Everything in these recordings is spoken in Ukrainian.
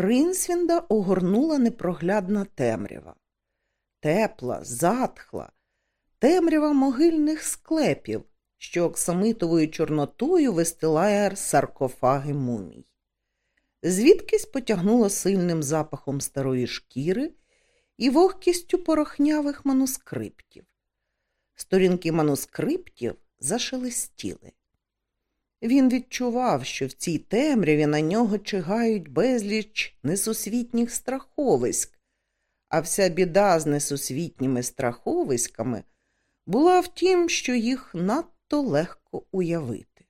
Ринсвінда огорнула непроглядна темрява. Тепла, затхла, темрява могильних склепів, що оксамитовою чорнотою вистилає саркофаги мумій. Звідкись потягнуло сильним запахом старої шкіри і вогкістю порохнявих манускриптів. Сторінки манускриптів зашелестіли. Він відчував, що в цій темряві на нього чигають безліч несусвітніх страховиськ, а вся біда з несусвітніми страховиськами була в тім, що їх надто легко уявити.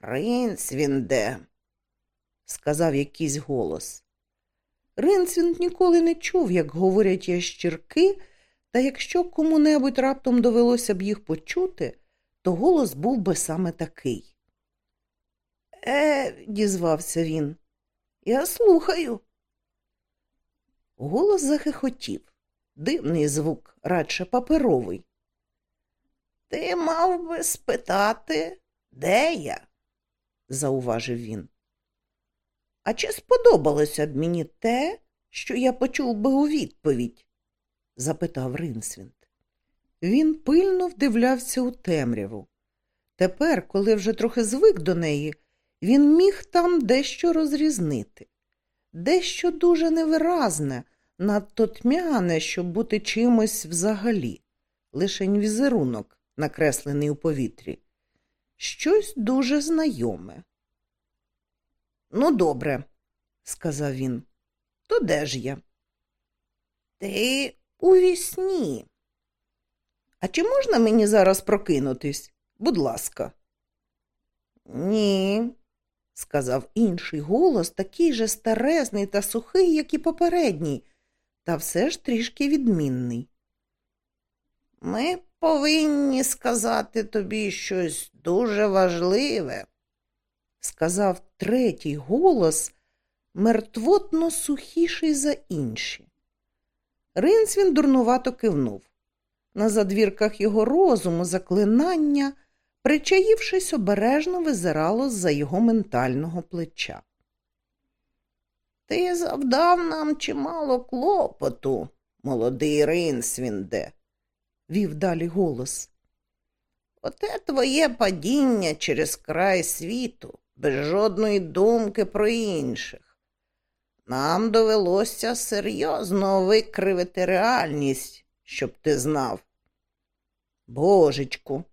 Ринсвінде, сказав якийсь голос. Ринсвінд ніколи не чув, як говорять ящірки, та якщо кому-небудь раптом довелося б їх почути, то голос був би саме такий. Е, дізвався він, я слухаю. Голос захихотів. Дивний звук, радше паперовий. Ти мав би спитати, де я? зауважив він. А чи сподобалося б мені те, що я почув би у відповідь? запитав Ринсвінд. Він пильно вдивлявся у темряву. Тепер, коли вже трохи звик до неї, він міг там дещо розрізнити, дещо дуже невиразне, надто тьмяне, щоб бути чимось взагалі, лишень візерунок, накреслений у повітрі, щось дуже знайоме. Ну, добре, сказав він, то де ж я? Ти у вісні. А чи можна мені зараз прокинутись? Будь ласка. Ні, сказав інший голос, такий же старезний та сухий, як і попередній, та все ж трішки відмінний. Ми повинні сказати тобі щось дуже важливе, сказав третій голос, мертвотно сухіший за інші. Ринсвін дурнувато кивнув. На задвірках його розуму заклинання, причаївшись, обережно визирало з-за його ментального плеча. Ти завдав нам чимало клопоту, молодий Ринсвінде, вів далі голос. Оте твоє падіння через край світу, без жодної думки про інших. Нам довелося серйозно викривити реальність, щоб ти знав. Божечку.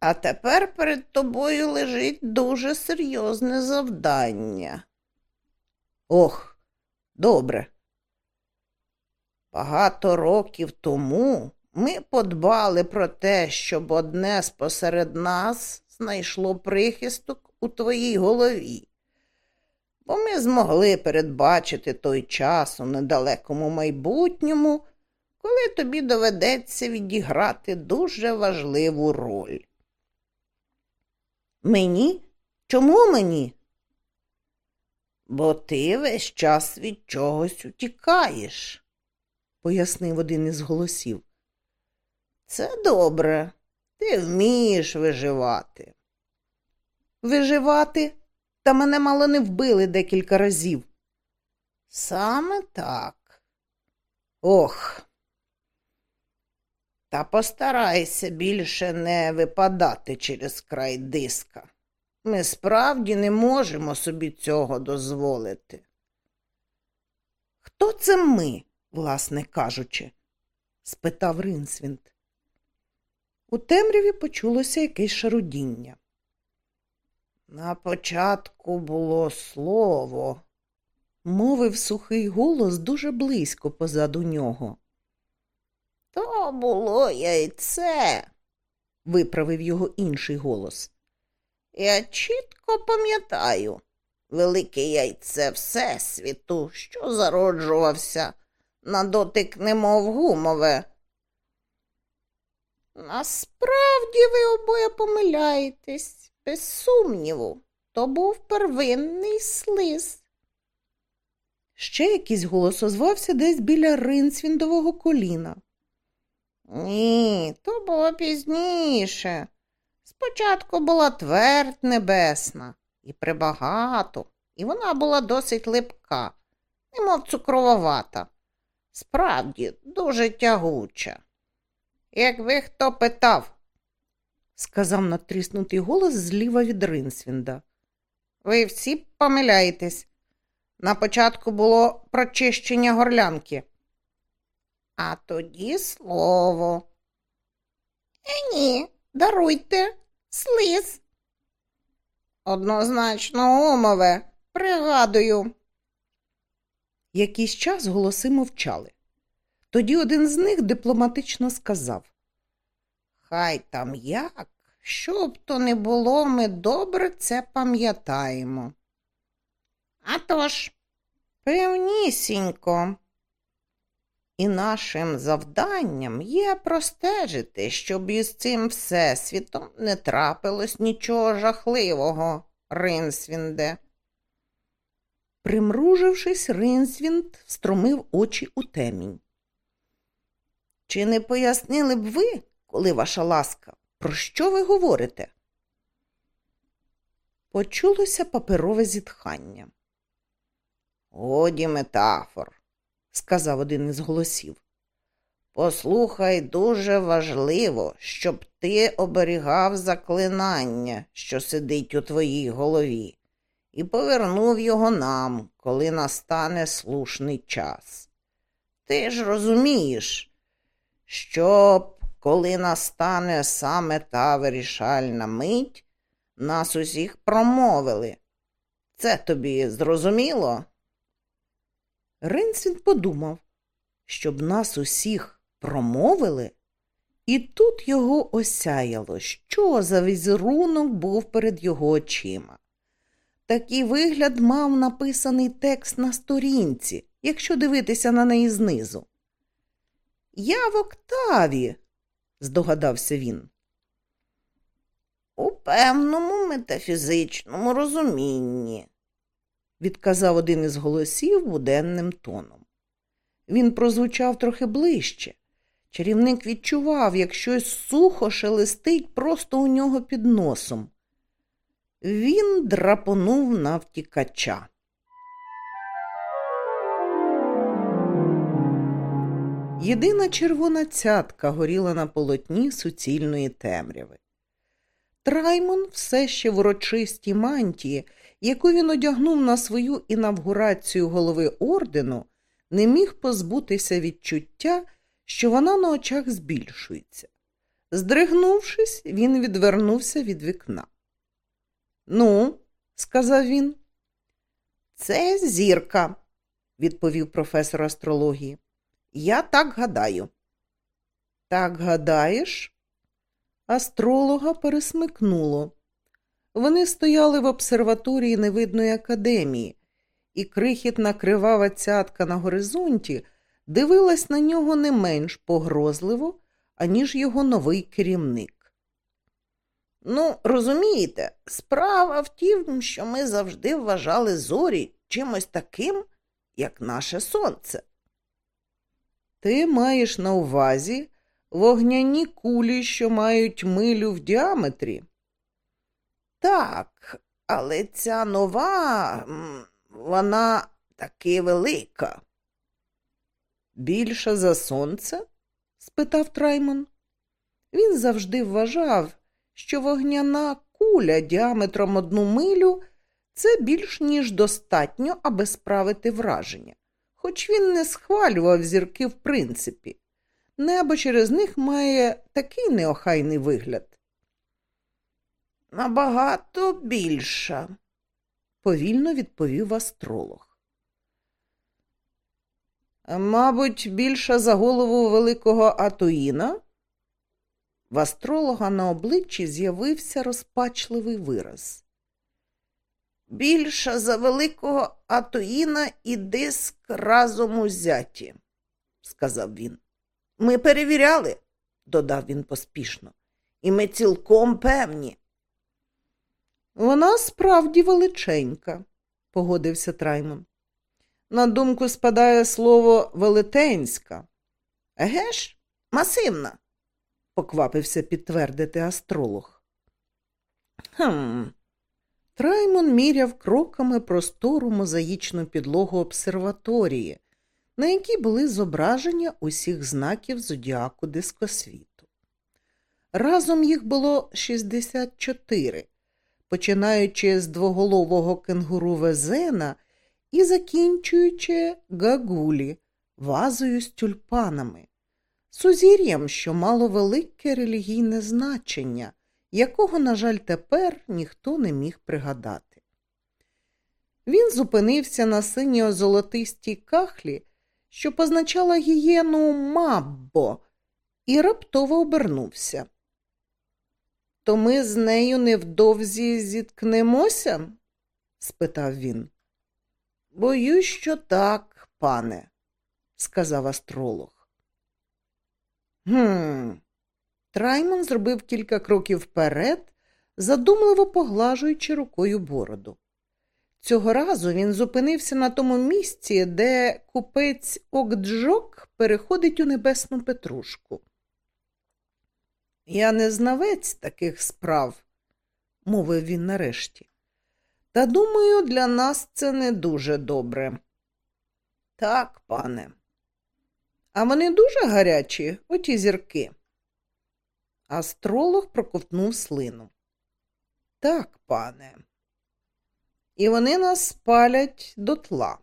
А тепер перед тобою лежить дуже серйозне завдання. Ох, добре. Багато років тому ми подбали про те, щоб одне спосеред нас знайшло прихисток у твоїй голові, бо ми змогли передбачити той час у недалекому майбутньому, коли тобі доведеться відіграти дуже важливу роль. Мені? Чому мені? Бо ти весь час від чогось утікаєш, пояснив один із голосів. Це добре, ти вмієш виживати. Виживати? Та мене мало не вбили декілька разів. Саме так. Ох. Та постарайся більше не випадати через край диска. Ми справді не можемо собі цього дозволити. Хто це ми, власне кажучи? спитав Ринсвінд. У темряві почулося якесь шарудіння. На початку було слово, мовив сухий голос дуже близько позаду нього. То було яйце, виправив його інший голос. Я чітко пам'ятаю велике яйце Всесвіту, що зароджувався на дотик немов гумове. Насправді ви обоє помиляєтесь, без сумніву, то був первинний слиз. Ще якийсь голос озвався десь біля ринцвіндового коліна. Ні, то було пізніше. Спочатку була твердь небесна, і прибагато, і вона була досить липка, немов цукровата. Справді, дуже тягуча. Якби хто питав, сказав натріснутий голос зліва від Ринсвінда. Ви всі помиляєтесь. На початку було прочищення горлянки. А тоді слово. Е, ні, даруйте, слиз. Однозначно умове, пригадую. Якийсь час голоси мовчали. Тоді один з них дипломатично сказав Хай там як, що б то не було, ми добре це пам'ятаємо. «А тож, певнісінько. І нашим завданням є простежити, щоб із цим всесвітом не трапилось нічого жахливого, Ринсвінде. Примружившись, Ринсвінд встромив очі у темінь. Чи не пояснили б ви, коли ваша ласка, про що ви говорите? Почулося паперове зітхання. Годі метафор, сказав один із голосів. Послухай, дуже важливо, щоб ти оберігав заклинання, що сидить у твоїй голові, і повернув його нам, коли настане слушний час. Ти ж розумієш, щоб, коли настане саме та вирішальна мить, нас усіх промовили. Це тобі зрозуміло? Ринсвін подумав, щоб нас усіх промовили, і тут його осяяло, що за візерунок був перед його очима. Такий вигляд мав написаний текст на сторінці, якщо дивитися на неї знизу. Я в октаві, здогадався він. У певному метафізичному розумінні, відказав один із голосів буденним тоном. Він прозвучав трохи ближче. Чарівник відчував, як щось сухо шелестить просто у нього під носом. Він драпонув на втікача. Єдина червона цятка горіла на полотні суцільної темряви. Траймон все ще в урочистій мантії, яку він одягнув на свою інавгурацію голови ордену, не міг позбутися відчуття, що вона на очах збільшується. Здригнувшись, він відвернувся від вікна. Ну, сказав він. Це зірка, відповів професор астрології. Я так гадаю. Так гадаєш? Астролога пересмикнуло. Вони стояли в обсерваторії невидної академії, і крихітна кривава цятка на горизонті дивилась на нього не менш погрозливо, аніж його новий керівник. Ну, розумієте, справа в тім, що ми завжди вважали зорі чимось таким, як наше сонце. Ти маєш на увазі вогняні кулі, що мають милю в діаметрі? Так, але ця нова, вона таки велика. Більша за сонце? спитав Траймон. Він завжди вважав, що вогняна куля діаметром одну милю це більш ніж достатньо, аби справити враження хоч він не схвалював зірки в принципі. Небо через них має такий неохайний вигляд. Набагато більша, повільно відповів астролог. Мабуть, більша за голову великого Атуїна? В астролога на обличчі з'явився розпачливий вираз більша за великого Атоїна і диск разом узяті, сказав він. Ми перевіряли, додав він поспішно, і ми цілком певні. Вона справді величенька, погодився Траймон. На думку спадає слово велетенська. Еге ж, масивна, поквапився підтвердити астролог. Хм, Траймон міряв кроками простору мозаїчну підлогу обсерваторії, на якій були зображення усіх знаків зодіаку дискосвіту. Разом їх було 64, починаючи з двоголового кенгуру Везена і закінчуючи гагулі, вазою з тюльпанами, сузір'ям, що мало велике релігійне значення, якого, на жаль, тепер ніхто не міг пригадати. Він зупинився на синьо-золотистій кахлі, що позначала гієну Маббо, і раптово обернувся. То ми з нею невдовзі зіткнемося? спитав він. Боюсь, що так, пане, сказав астролог. Гм. Траймон зробив кілька кроків вперед, задумливо поглажуючи рукою бороду. Цього разу він зупинився на тому місці, де купець Окджок переходить у небесну петрушку. Я не знавець таких справ, мовив він нарешті. Та думаю, для нас це не дуже добре. Так, пане. А вони дуже гарячі, оті зірки. Астролог проковтнув слину. Так, пане. І вони нас спалять дотла.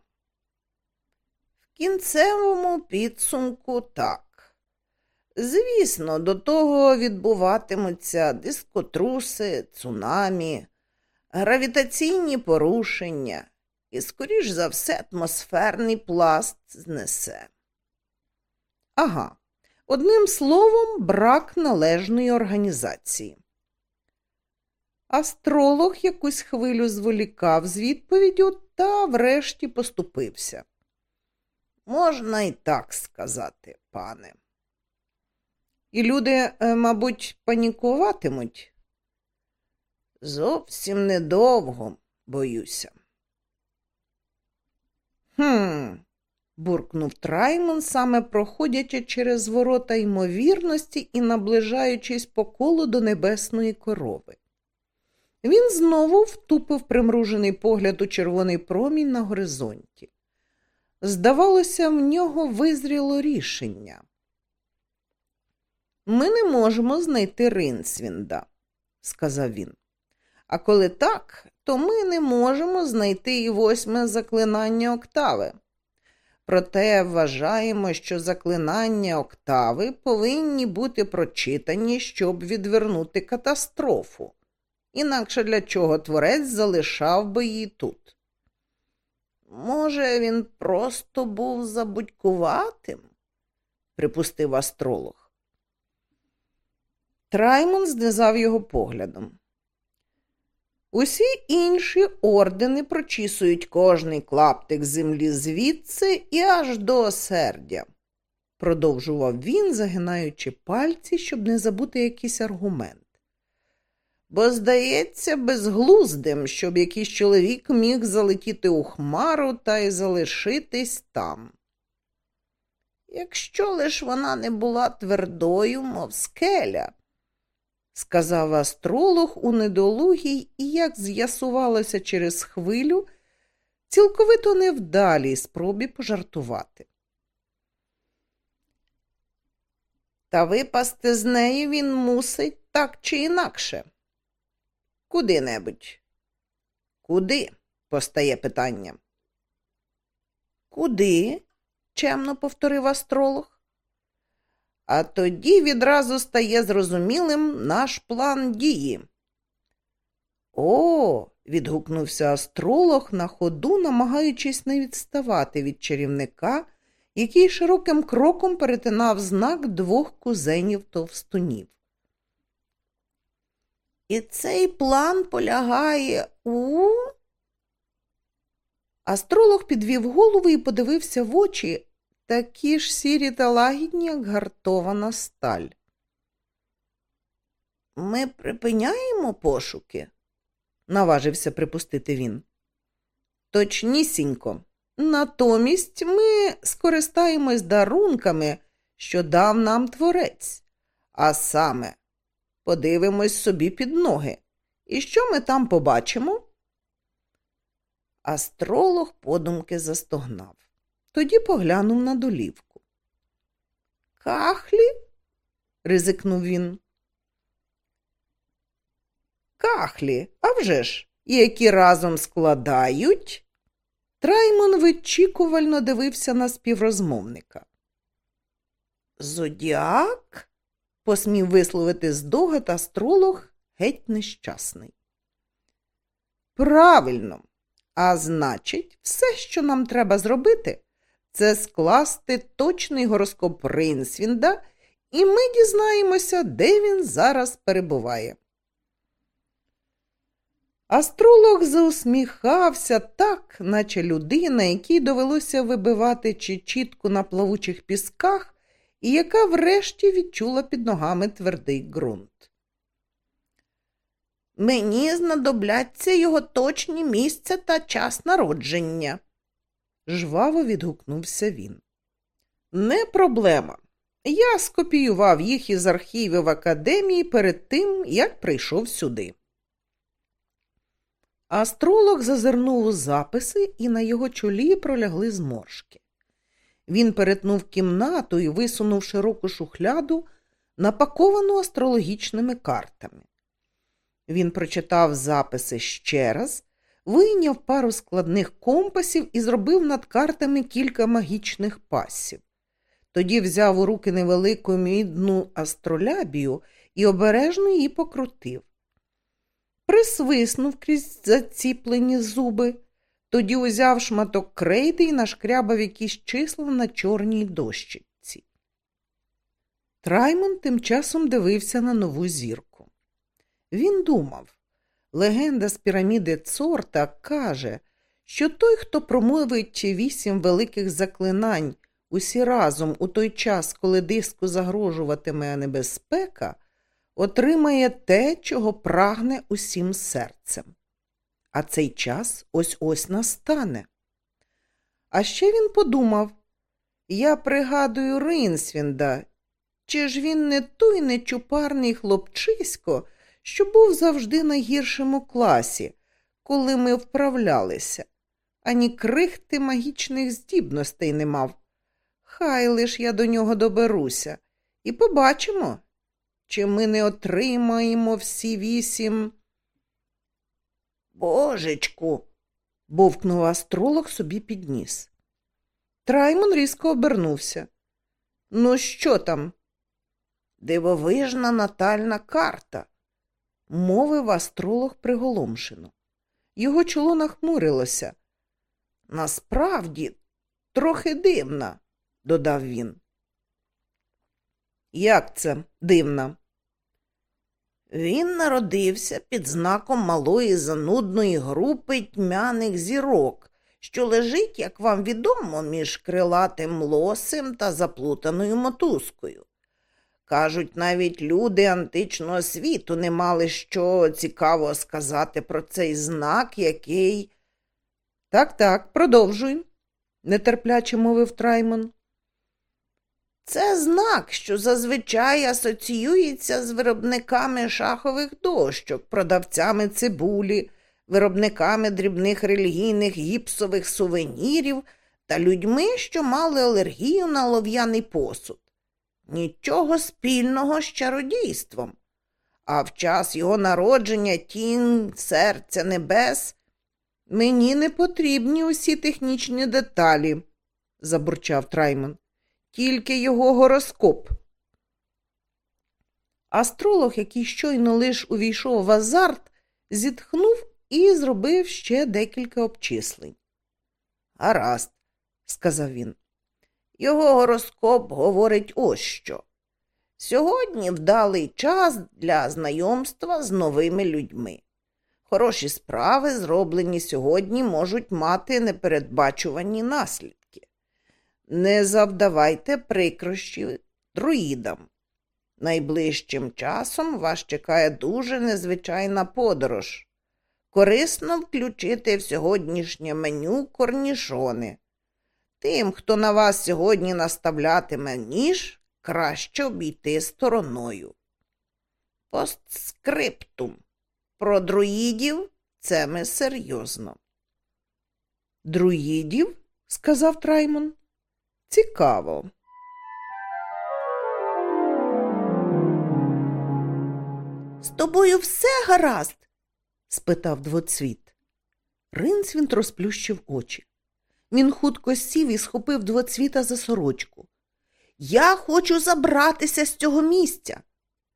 В кінцевому підсумку так. Звісно, до того відбуватимуться дискотруси, цунамі, гравітаційні порушення і, скоріш за все, атмосферний пласт знесе. Ага, одним словом, брак належної організації. Астролог якусь хвилю зволікав з відповіддю та врешті поступився. Можна і так сказати, пане. І люди, е, мабуть, панікуватимуть. Зовсім недовго, боюся. Хм, буркнув Траймон, саме проходячи через ворота ймовірності і наближаючись по колу до небесної корови. Він знову втупив примружений погляд у червоний промінь на горизонті. Здавалося, в нього визріло рішення. Ми не можемо знайти Ринсвінда, сказав він. А коли так, то ми не можемо знайти і восьме заклинання октави. Проте вважаємо, що заклинання октави повинні бути прочитані, щоб відвернути катастрофу. Інакше для чого творець залишав би її тут. Може, він просто був забудькуватим, припустив астролог. Траймон знизав його поглядом. Усі інші ордени прочісують кожний клаптик землі звідси і аж до осердя, продовжував він, загинаючи пальці, щоб не забути якийсь аргумент. Бо, здається, безглуздим, щоб якийсь чоловік міг залетіти у хмару та й залишитись там. Якщо лиш вона не була твердою, мов скеля сказав астролог у недолугій і, як з'ясувалося через хвилю, цілковито невдалій спробі пожартувати. Та випасти з неї він мусить так чи інакше. Куди-небудь. Куди? постає питання. Куди? чемно повторив астролог. А тоді відразу стає зрозумілим наш план дії. О, відгукнувся астролог на ходу, намагаючись не відставати від чарівника, який широким кроком перетинав знак двох кузенів товстунів. І цей план полягає у. Астролог підвів голову і подивився в очі, такі ж сірі та лагідні, як гартована сталь. Ми припиняємо пошуки, наважився припустити він. Точнісінько. Натомість ми скористаємось дарунками, що дав нам творець, а саме подивимось собі під ноги. І що ми там побачимо? Астролог подумки застогнав. Тоді поглянув на долівку. Кахлі? ризикнув він. Кахлі, а вже ж, які разом складають. Траймон вичікувально дивився на співрозмовника. Зодіак? посмів висловити здогад астролог геть нещасний. Правильно, а значить, все, що нам треба зробити, це скласти точний гороскоп Рейнсвінда, і ми дізнаємося, де він зараз перебуває. Астролог заусміхався так, наче людина, якій довелося вибивати чи чітку на плавучих пісках, і яка врешті відчула під ногами твердий ґрунт. Мені знадобляться його точні місце та час народження, жваво відгукнувся він. Не проблема. Я скопіював їх із архівів академії перед тим, як прийшов сюди. Астролог зазирнув у записи, і на його чолі пролягли зморшки. Він перетнув кімнату і висунув широку шухляду, напаковану астрологічними картами. Він прочитав записи ще раз, вийняв пару складних компасів і зробив над картами кілька магічних пасів. Тоді взяв у руки невелику мідну астролябію і обережно її покрутив. Присвиснув крізь заціплені зуби, тоді узяв шматок крейди і нашкрябав якісь числа на чорній дощиці. Траймон тим часом дивився на нову зірку. Він думав легенда з піраміди Цорта каже, що той, хто промовить вісім великих заклинань усі разом у той час, коли диску загрожуватиме небезпека, отримає те, чого прагне усім серцем. А цей час ось ось настане. А ще він подумав я пригадую Ринсвінда, чи ж він не той нечупарний хлопчисько, що був завжди на гіршому класі, коли ми вправлялися, ані крихти магічних здібностей не мав. Хай лиш я до нього доберуся, і побачимо, чи ми не отримаємо всі вісім. Божечку. бовкнув астролог собі підніс. Траймон різко обернувся. Ну, що там? Дивовижна натальна карта, мовив астролог приголомшено. Його чоло нахмурилося. Насправді, трохи дивна, додав він. Як це дивна? Він народився під знаком малої занудної групи тьмяних зірок, що лежить, як вам відомо, між крилатим лосем та заплутаною мотузкою. Кажуть, навіть люди античного світу не мали що цікаво сказати про цей знак, який. Так, так, продовжуй, нетерпляче мовив Траймон. Це знак, що зазвичай асоціюється з виробниками шахових дощок, продавцями цибулі, виробниками дрібних релігійних гіпсових сувенірів та людьми, що мали алергію на лов'яний посуд. Нічого спільного з чародійством. А в час його народження тінь серця небес. Мені не потрібні усі технічні деталі, забурчав Трайман тільки його гороскоп. Астролог, який щойно лиш увійшов в азарт, зітхнув і зробив ще декілька обчислень. Гаразд, сказав він. Його гороскоп говорить ось що. Сьогодні вдалий час для знайомства з новими людьми. Хороші справи, зроблені сьогодні, можуть мати непередбачувані наслідки. Не завдавайте прикрощів друїдам. Найближчим часом вас чекає дуже незвичайна подорож. Корисно включити в сьогоднішнє меню корнішони. Тим, хто на вас сьогодні наставлятиме ніж, краще обійти стороною. Постскриптум. Про друїдів це ми серйозно. Друїдів? сказав Траймон. Цікаво. З тобою все гаразд? спитав двоцвіт. Ринцвінт розплющив очі. Він хутко сів і схопив двоцвіта за сорочку. Я хочу забратися з цього місця,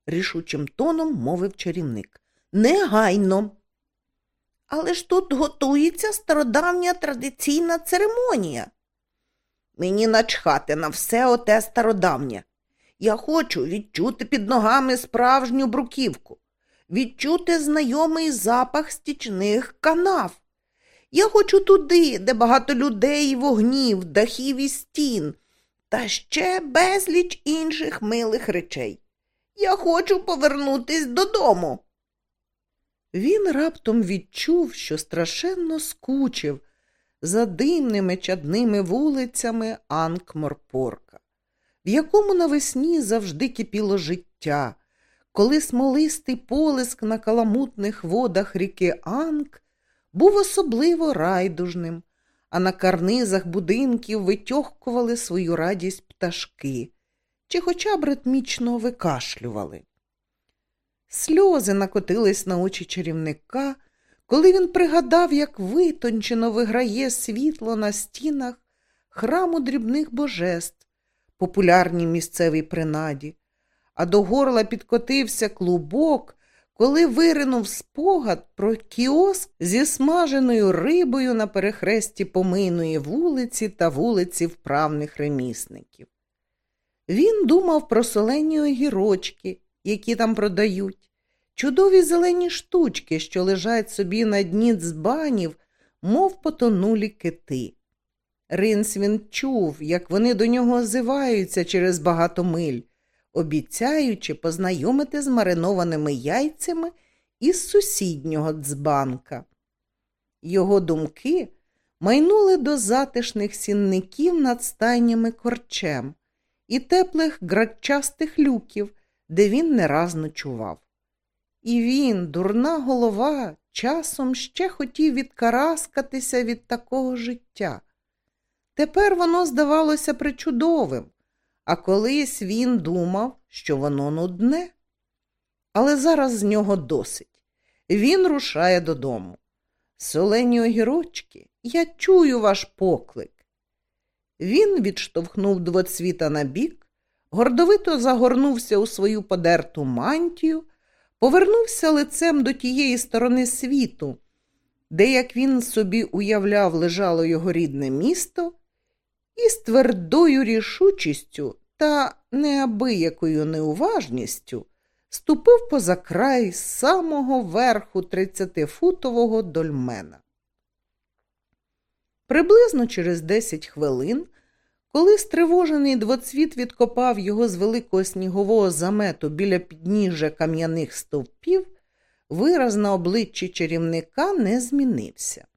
рішучим тоном мовив чарівник. Негайно. Але ж тут готується стародавня традиційна церемонія. Мені начхати на все оте стародавнє. Я хочу відчути під ногами справжню бруківку, відчути знайомий запах стічних канав. Я хочу туди, де багато людей вогнів, дахів і стін, та ще безліч інших милих речей. Я хочу повернутись додому. Він раптом відчув, що страшенно скучив за димними чадними вулицями Анкморпорка, в якому навесні завжди кипіло життя, коли смолистий полиск на каламутних водах ріки Анк був особливо райдужним, а на карнизах будинків витьохкували свою радість пташки чи хоча б ритмічно викашлювали. Сльози накотились на очі чарівника, коли він пригадав, як витончено виграє світло на стінах храму дрібних божеств, популярній місцевій принаді, а до горла підкотився клубок, коли виринув спогад про кіоск зі смаженою рибою на перехресті помийної вулиці та вулиці вправних ремісників. Він думав про солені огірочки, які там продають, чудові зелені штучки, що лежать собі на дні дзбанів, мов потонулі кити. Ринсвін чув, як вони до нього озиваються через багато миль, обіцяючи познайомити з маринованими яйцями із сусіднього дзбанка. Його думки майнули до затишних сінників над стайнями корчем і теплих градчастих люків, де він не раз ночував. І він, дурна голова, часом ще хотів відкараскатися від такого життя. Тепер воно здавалося причудовим, а колись він думав, що воно нудне. Але зараз з нього досить. Він рушає додому. Солені огірочки, я чую ваш поклик. Він відштовхнув двоцвіта на бік, гордовито загорнувся у свою подерту мантію, повернувся лицем до тієї сторони світу, де, як він собі уявляв, лежало його рідне місто, і з твердою рішучістю та неабиякою неуважністю ступив поза край самого верху тридцятифутового дольмена. Приблизно через десять хвилин, коли стривожений двоцвіт відкопав його з великого снігового замету біля підніжжя кам'яних стовпів, вираз на обличчі чарівника не змінився.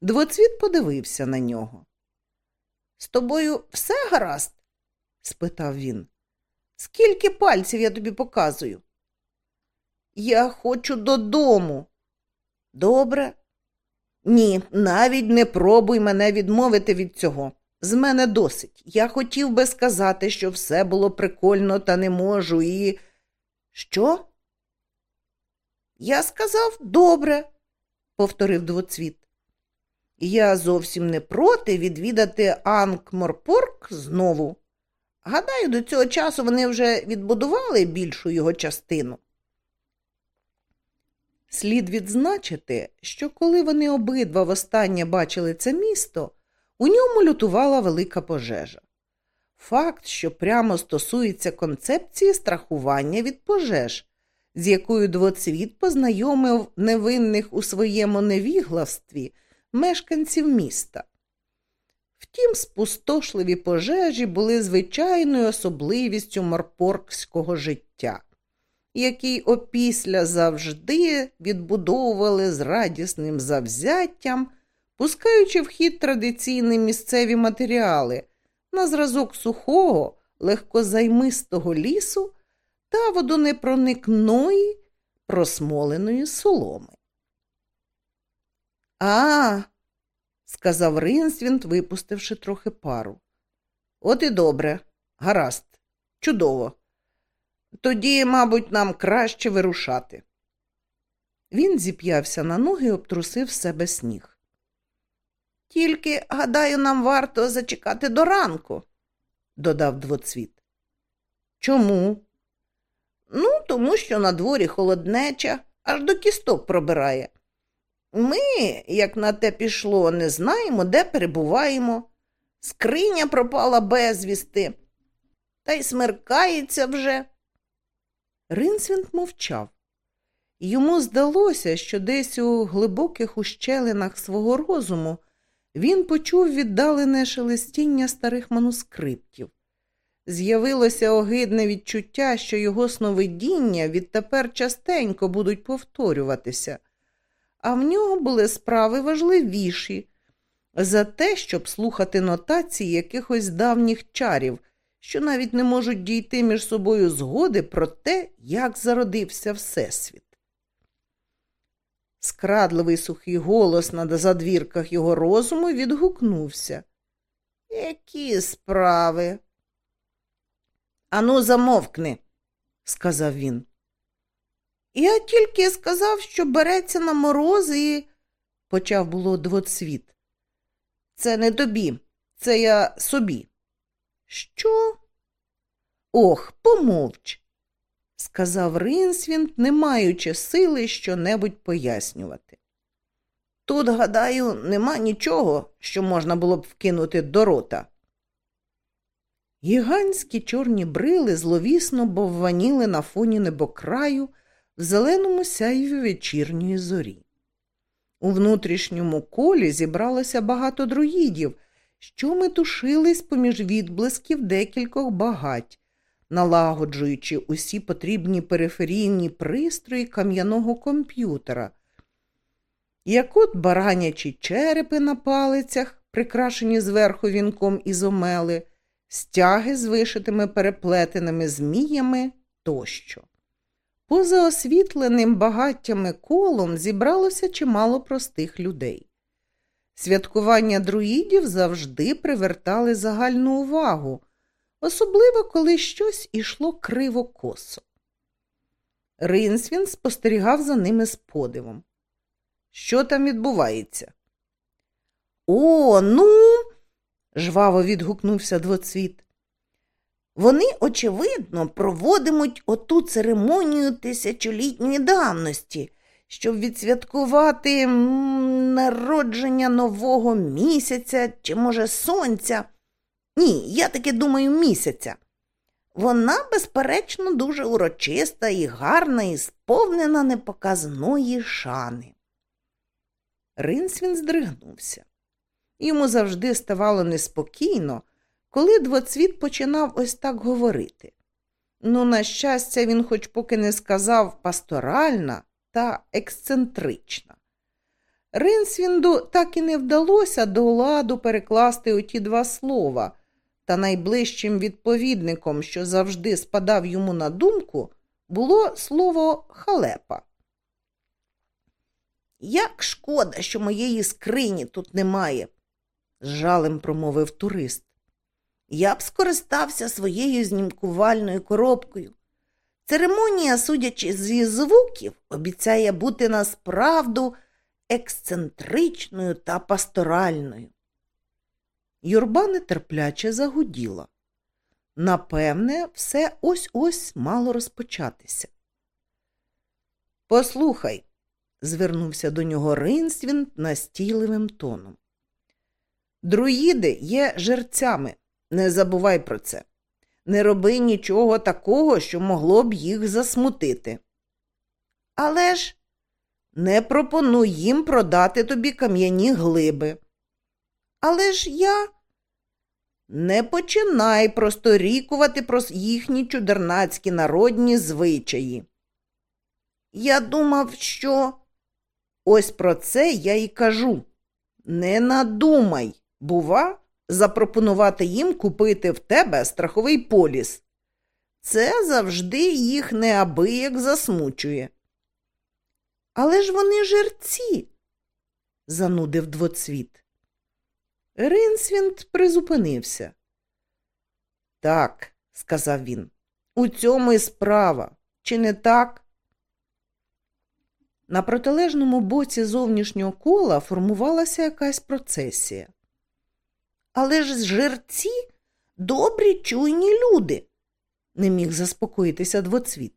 Двоцвіт подивився на нього. З тобою все гаразд? спитав він. Скільки пальців я тобі показую? Я хочу додому. Добре. Ні, навіть не пробуй мене відмовити від цього. З мене досить. Я хотів би сказати, що все було прикольно, та не можу, і. Що? Я сказав добре, повторив двоцвіт. Я зовсім не проти відвідати Анкморпорк знову. Гадаю, до цього часу вони вже відбудували більшу його частину. Слід відзначити, що коли вони обидва востаннє бачили це місто, у ньому лютувала велика пожежа. Факт, що прямо стосується концепції страхування від пожеж, з якою двоцвіт познайомив невинних у своєму невігластві мешканців міста. Втім, спустошливі пожежі були звичайною особливістю морпоркського життя, який опісля завжди відбудовували з радісним завзяттям, пускаючи в хід традиційні місцеві матеріали на зразок сухого, легкозаймистого лісу та водонепроникної просмоленої соломи. А, сказав Ринсвінт, випустивши трохи пару. От і добре, гаразд, чудово. Тоді, мабуть, нам краще вирушати. Він зіп'явся на ноги і обтрусив себе сніг. Тільки, гадаю, нам варто зачекати до ранку, додав двоцвіт. Чому? Ну, тому що на дворі холоднеча, аж до кісток пробирає. Ми, як на те пішло, не знаємо, де перебуваємо. Скриня пропала безвісти, та й смеркається вже. Ринсвінт мовчав. Йому здалося, що десь у глибоких ущелинах свого розуму він почув віддалене шелестіння старих манускриптів. З'явилося огидне відчуття, що його сновидіння відтепер частенько будуть повторюватися, а в нього були справи важливіші за те, щоб слухати нотації якихось давніх чарів, що навіть не можуть дійти між собою згоди про те, як зародився Всесвіт. Скрадливий сухий голос на задвірках його розуму відгукнувся. Які справи? Ану, замовкни, сказав він. Я тільки сказав, що береться на морози і почав було двоцвіт. Це не тобі, це я собі. Що? Ох, помовч, сказав Ринсвінт, не маючи сили щонебудь пояснювати. Тут, гадаю, нема нічого, що можна було б вкинути до рота. Гігантські чорні брили зловісно бовваніли на фоні небокраю в зеленому сяйві вечірньої зорі. У внутрішньому колі зібралося багато друїдів, що метушились поміж відблисків декількох багать, налагоджуючи усі потрібні периферійні пристрої кам'яного комп'ютера, як от баранячі черепи на палицях, прикрашені зверху вінком ізомели, стяги з вишитими переплетеними зміями тощо. Поза освітленим багаттями колом зібралося чимало простих людей. Святкування друїдів завжди привертали загальну увагу, особливо коли щось ішло криво косо. Ринсвін спостерігав за ними з подивом. Що там відбувається? О, ну, жваво відгукнувся двоцвіт. Вони, очевидно, проводимуть оту церемонію тисячолітньої давності, щоб відсвяткувати народження нового місяця чи, може, сонця. Ні, я таки думаю, місяця. Вона, безперечно, дуже урочиста і гарна, і сповнена непоказної шани. Ринсвін здригнувся. Йому завжди ставало неспокійно, коли двоцвіт починав ось так говорити. Ну, на щастя, він хоч поки не сказав пасторальна та ексцентрична. Ринсвінду так і не вдалося до ладу перекласти оті два слова, та найближчим відповідником, що завжди спадав йому на думку, було слово халепа. Як шкода, що моєї скрині тут немає, з жалем промовив турист. Я б скористався своєю знімкувальною коробкою. Церемонія, судячи зі звуків, обіцяє бути насправду ексцентричною та пасторальною. Юрба нетерпляче загуділа. Напевне, все ось ось мало розпочатися. Послухай, звернувся до нього Ринсвін настійливим тоном. Друїди є жерцями, не забувай про це. Не роби нічого такого, що могло б їх засмутити. Але ж не пропонуй їм продати тобі кам'яні глиби. Але ж я не починай просторікувати про їхні чудернацькі народні звичаї. Я думав, що ось про це я й кажу. Не надумай, бува, запропонувати їм купити в тебе страховий поліс. Це завжди їх неабияк засмучує. Але ж вони жерці, занудив двоцвіт. Ринсвінд призупинився. Так, сказав він, у цьому і справа. Чи не так? На протилежному боці зовнішнього кола формувалася якась процесія. Але ж жерці добрі, чуйні люди, не міг заспокоїтися двоцвіт.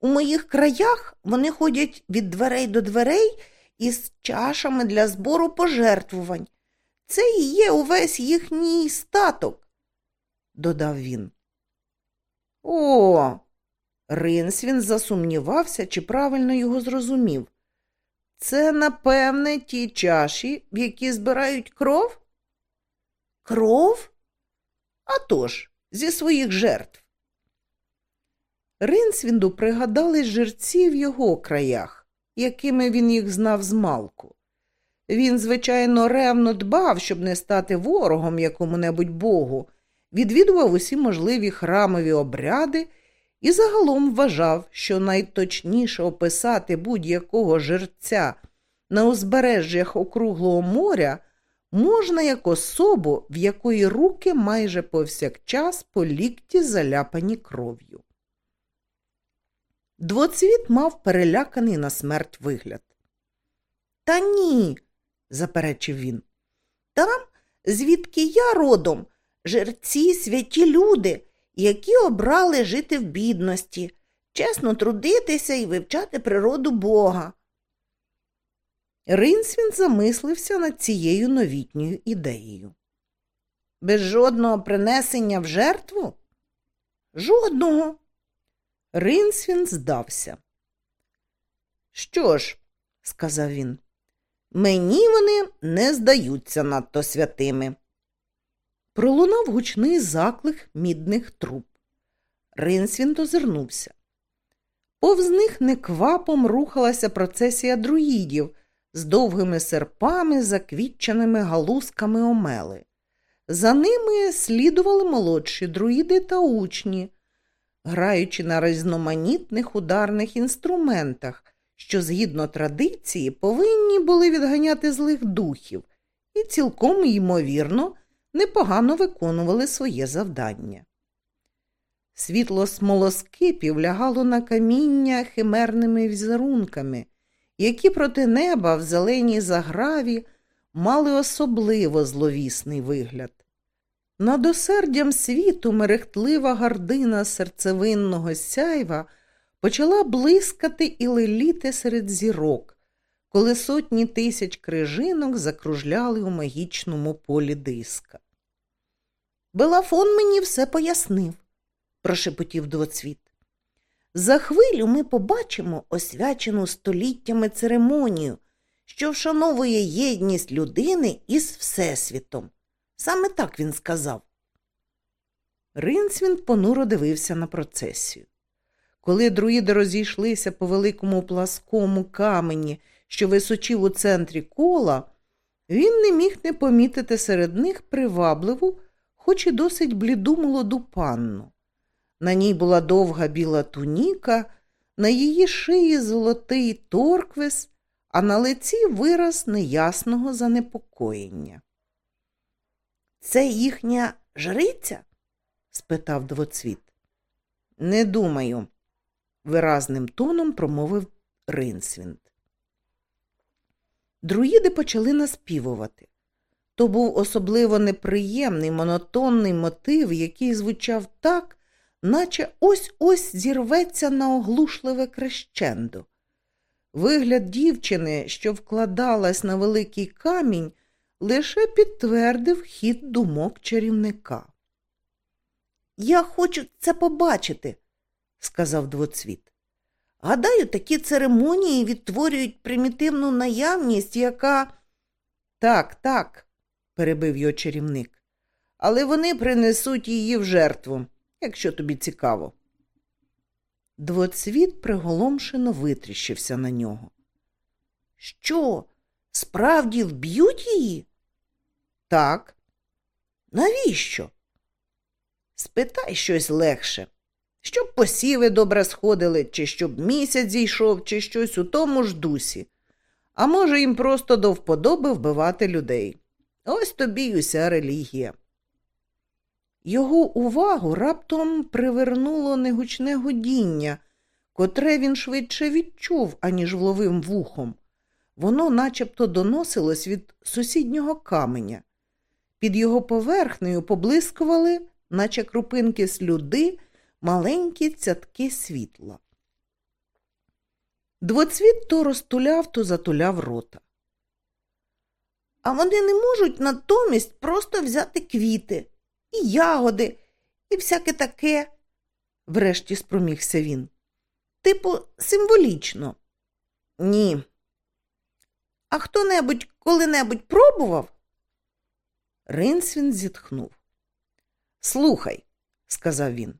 У моїх краях вони ходять від дверей до дверей із чашами для збору пожертвувань. Це і є увесь їхній статок, додав він. О, Ринсвін засумнівався, чи правильно його зрозумів. Це, напевне, ті чаші, в які збирають кров? Кров? А тож, зі своїх жертв. Ринсвінду пригадались жерці в його краях, якими він їх знав з малку. Він, звичайно, ревно дбав, щоб не стати ворогом якому-небудь богу, відвідував усі можливі храмові обряди і загалом вважав, що найточніше описати будь-якого жерця на узбережжях округлого моря можна як особу, в якої руки майже повсякчас по лікті заляпані кров'ю. Двоцвіт мав переляканий на смерть вигляд. Та ні, заперечив він. Там, звідки я родом, жерці святі люди, які обрали жити в бідності, чесно трудитися і вивчати природу Бога. Ринсвін замислився над цією новітньою ідеєю. Без жодного принесення в жертву? Жодного. Ринсвін здався. Що ж, сказав він, мені вони не здаються надто святими. Пролунав гучний заклик мідних труб. Ринсвін дозирнувся. Повз них неквапом рухалася процесія друїдів з довгими серпами, заквітченими галузками омели. За ними слідували молодші друїди та учні, граючи на різноманітних ударних інструментах, що, згідно традиції, повинні були відганяти злих духів і цілком ймовірно непогано виконували своє завдання. Світло смолоскипів лягало на каміння химерними візерунками, які проти неба в зеленій заграві мали особливо зловісний вигляд. Над осердям світу мерехтлива гардина серцевинного сяйва почала блискати і леліти серед зірок, коли сотні тисяч крижинок закружляли у магічному полі диска. Белафон мені все пояснив, прошепотів двоцвіт. За хвилю ми побачимо освячену століттями церемонію, що вшановує єдність людини із Всесвітом. Саме так він сказав. Ринцвін понуро дивився на процесію. Коли друїди розійшлися по великому пласкому камені, що височив у центрі кола, він не міг не помітити серед них привабливу, хоч і досить бліду молоду панну. На ній була довга біла туніка, на її шиї золотий торквис, а на лиці вираз неясного занепокоєння. Це їхня жриця? спитав двоцвіт. Не думаю, виразним тоном промовив Ринсвінд. Друїди почали наспівувати. То був особливо неприємний, монотонний мотив, який звучав так, наче ось ось зірветься на оглушливе крещендо. Вигляд дівчини, що вкладалась на великий камінь, лише підтвердив хід думок чарівника. Я хочу це побачити, сказав двоцвіт. Гадаю, такі церемонії відтворюють примітивну наявність, яка. Так, так, перебив його чарівник, але вони принесуть її в жертву, якщо тобі цікаво. Двоцвіт приголомшено витріщився на нього. Що, справді вб'ють її? Так. Навіщо? Спитай щось легше, щоб посіви добре сходили, чи щоб місяць зійшов, чи щось у тому ж дусі. А може, їм просто до вподоби вбивати людей. Ось тобі й уся релігія. Його увагу раптом привернуло негучне годіння, котре він швидше відчув, аніж вловив вухом. Воно начебто доносилось від сусіднього каменя. Під його поверхнею поблискували, наче крупинки слюди, маленькі цятки світла. Двоцвіт то розтуляв, то затуляв рота. А вони не можуть натомість просто взяти квіти, і ягоди, і всяке таке, врешті спромігся він. Типу, символічно. Ні. А хто небудь коли-небудь пробував? Ринсвін зітхнув. Слухай, сказав він,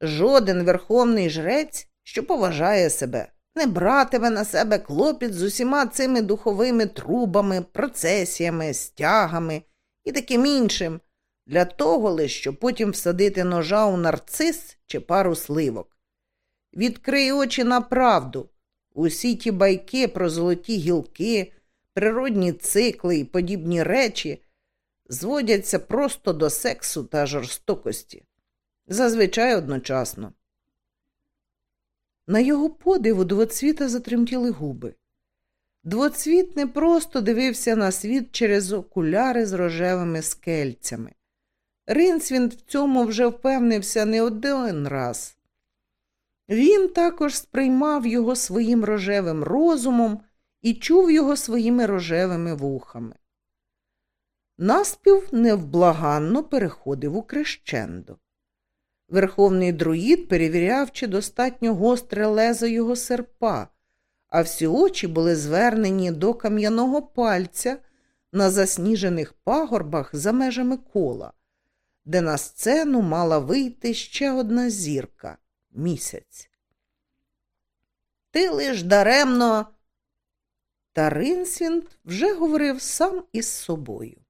жоден верховний жрець, що поважає себе, не братиме на себе клопіт з усіма цими духовими трубами, процесіями, стягами і таким іншим, для того лиш, щоб потім всадити ножа у нарцис чи пару сливок. Відкрий очі на правду. Усі ті байки про золоті гілки, природні цикли і подібні речі зводяться просто до сексу та жорстокості, зазвичай одночасно. На його подиву двоцвіта затремтіли губи. Двоцвіт не просто дивився на світ через окуляри з рожевими скельцями. Ринцвін в цьому вже впевнився не один раз. Він також сприймав його своїм рожевим розумом і чув його своїми рожевими вухами. Наспів невблаганно переходив у крещендо. Верховний друїд перевіряв, чи достатньо гостре лезо його серпа, а всі очі були звернені до кам'яного пальця на засніжених пагорбах за межами кола, де на сцену мала вийти ще одна зірка місяць. Ти лиш даремно. Та Ринсвінт вже говорив сам із собою.